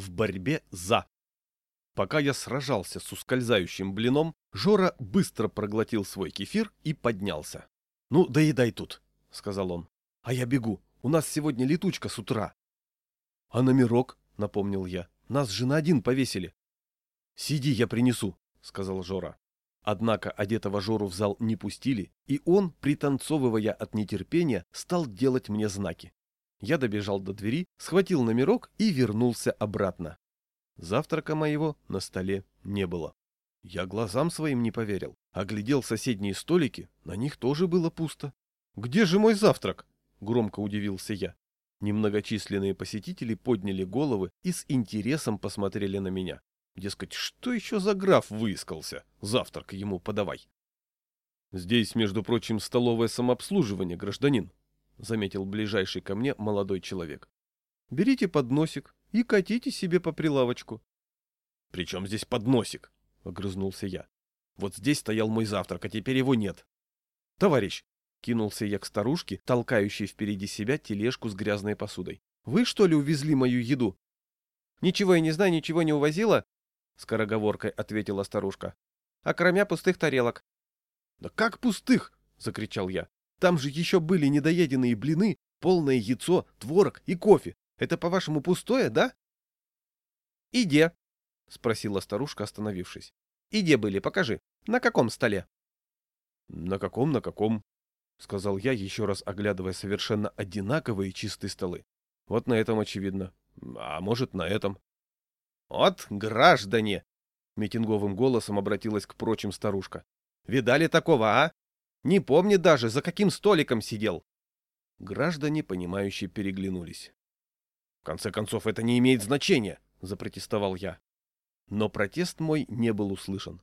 в борьбе за. Пока я сражался с ускользающим блином, Жора быстро проглотил свой кефир и поднялся. — Ну, доедай тут, — сказал он. — А я бегу. У нас сегодня летучка с утра. — А номерок, — напомнил я. — Нас же на один повесили. — Сиди, я принесу, — сказал Жора. Однако одетого Жору в зал не пустили, и он, пританцовывая от нетерпения, стал делать мне знаки. Я добежал до двери, схватил номерок и вернулся обратно. Завтрака моего на столе не было. Я глазам своим не поверил. Оглядел соседние столики, на них тоже было пусто. «Где же мой завтрак?» — громко удивился я. Немногочисленные посетители подняли головы и с интересом посмотрели на меня. Дескать, что еще за граф выискался? Завтрак ему подавай. Здесь, между прочим, столовое самообслуживание, гражданин, заметил ближайший ко мне молодой человек. Берите подносик и катите себе по прилавочку. Причем здесь подносик? огрызнулся я. Вот здесь стоял мой завтрак, а теперь его нет. Товарищ, кинулся я к старушке, толкающей впереди себя тележку с грязной посудой. Вы что ли увезли мою еду? Ничего я не знаю, ничего не увозила, скороговоркой ответила старушка. А кроме пустых тарелок. Да как пустых? закричал я. Там же еще были недоеденные блины, полное яйцо, творог и кофе. Это, по-вашему, пустое, да? Иде, спросила старушка, остановившись. Иде были, покажи. На каком столе? На каком, на каком? сказал я, еще раз оглядывая совершенно одинаковые чистые столы. Вот на этом очевидно. А может, на этом. «Вот граждане!» — митинговым голосом обратилась к прочим старушка. «Видали такого, а? Не помнит даже, за каким столиком сидел!» Граждане, понимающие, переглянулись. «В конце концов, это не имеет значения!» — запротестовал я. Но протест мой не был услышан.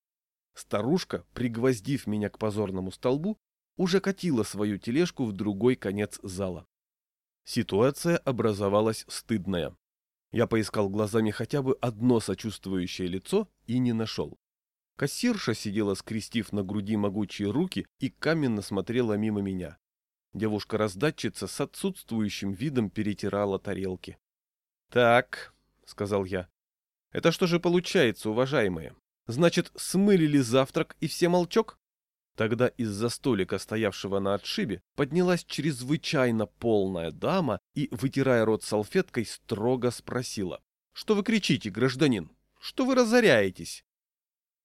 Старушка, пригвоздив меня к позорному столбу, уже катила свою тележку в другой конец зала. Ситуация образовалась стыдная. Я поискал глазами хотя бы одно сочувствующее лицо и не нашел. Кассирша сидела, скрестив на груди могучие руки и каменно смотрела мимо меня. Девушка-раздатчица с отсутствующим видом перетирала тарелки. «Так», — сказал я, — «это что же получается, уважаемые? Значит, смылили завтрак и все молчок?» Тогда из-за столика, стоявшего на отшибе, поднялась чрезвычайно полная дама и, вытирая рот салфеткой, строго спросила. — Что вы кричите, гражданин? Что вы разоряетесь? —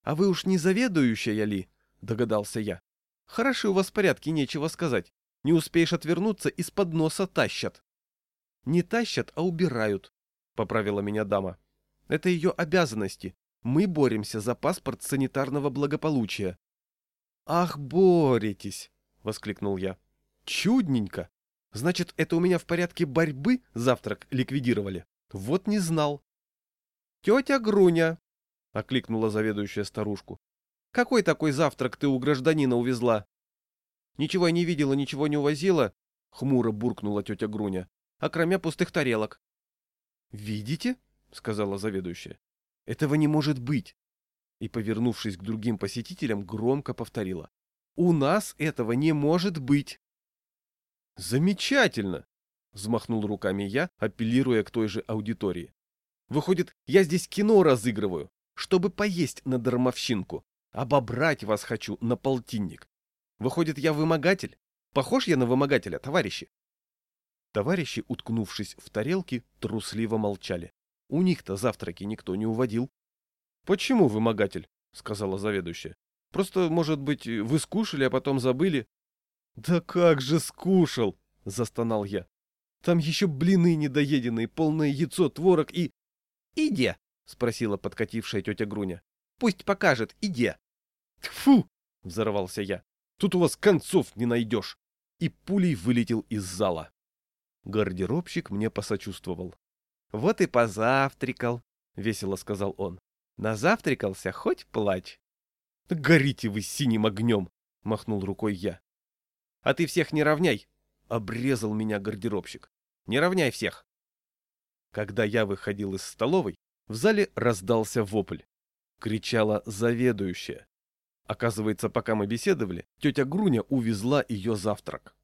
А вы уж не заведующая ли? — догадался я. — Хороши у вас порядки, нечего сказать. Не успеешь отвернуться, из-под носа тащат. — Не тащат, а убирают, — поправила меня дама. — Это ее обязанности. Мы боремся за паспорт санитарного благополучия. «Ах, боретесь!» — воскликнул я. «Чудненько! Значит, это у меня в порядке борьбы завтрак ликвидировали? Вот не знал!» «Тетя Груня!» — окликнула заведующая старушку. «Какой такой завтрак ты у гражданина увезла?» «Ничего я не видела, ничего не увозила», — хмуро буркнула тетя Груня, «а кроме пустых тарелок». «Видите?» — сказала заведующая. «Этого не может быть и, повернувшись к другим посетителям, громко повторила. «У нас этого не может быть!» «Замечательно!» — взмахнул руками я, апеллируя к той же аудитории. «Выходит, я здесь кино разыгрываю, чтобы поесть на дармовщинку. Обобрать вас хочу на полтинник. Выходит, я вымогатель? Похож я на вымогателя, товарищи?» Товарищи, уткнувшись в тарелки, трусливо молчали. У них-то завтраки никто не уводил. «Почему вымогатель?» — сказала заведующая. «Просто, может быть, вы скушали, а потом забыли?» «Да как же скушал!» — застонал я. «Там еще блины недоеденные, полное яйцо, творог и...» «Иди!» — спросила подкатившая тетя Груня. «Пусть покажет, иди!» «Тьфу!» — взорвался я. «Тут у вас концов не найдешь!» И пулей вылетел из зала. Гардеробщик мне посочувствовал. «Вот и позавтракал», — весело сказал он. Назавтракался, хоть плачь. — Горите вы синим огнем! — махнул рукой я. — А ты всех не равняй! — обрезал меня гардеробщик. — Не равняй всех! Когда я выходил из столовой, в зале раздался вопль. Кричала заведующая. Оказывается, пока мы беседовали, тетя Груня увезла ее завтрак.